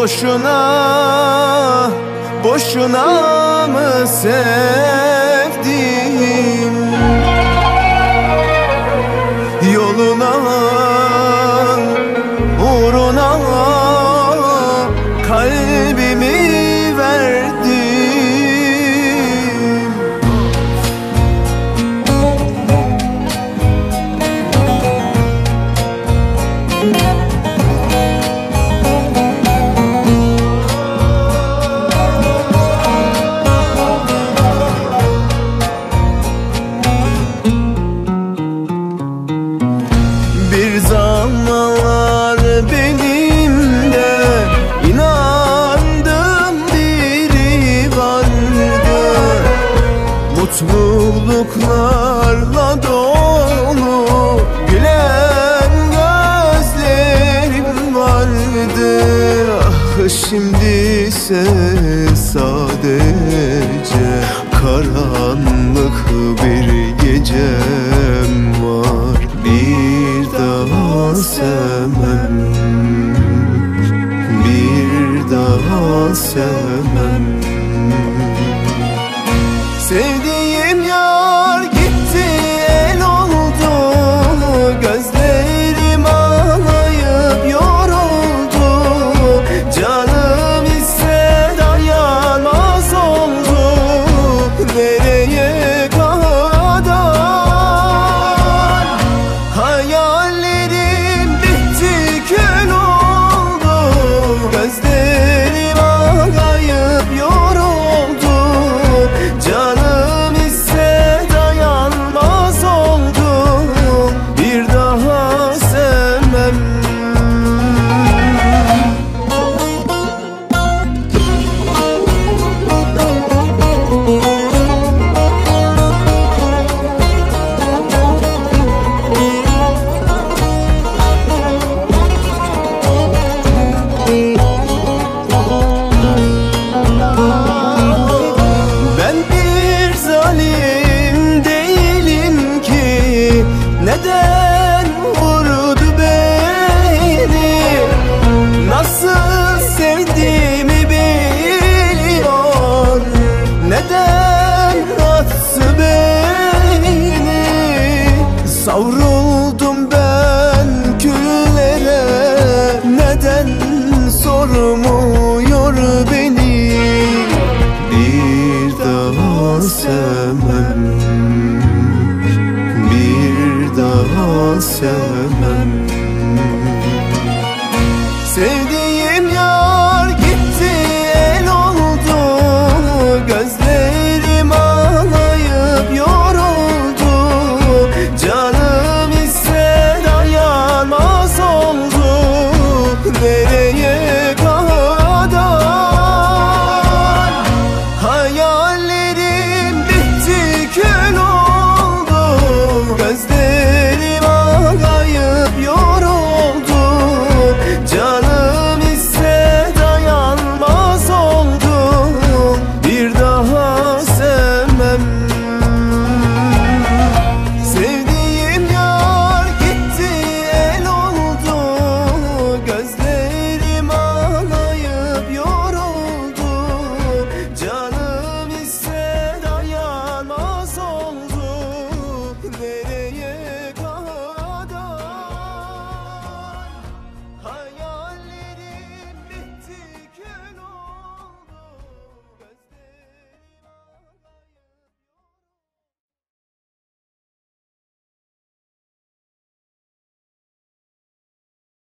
Boşuna, boşuna mı sevdim? mutluluklarla dolu Gülen gözlerim vardı. Ah şimdi ise sadece Karanlık bir gecem var. Bir daha sevmem Bir daha sevmem. sensen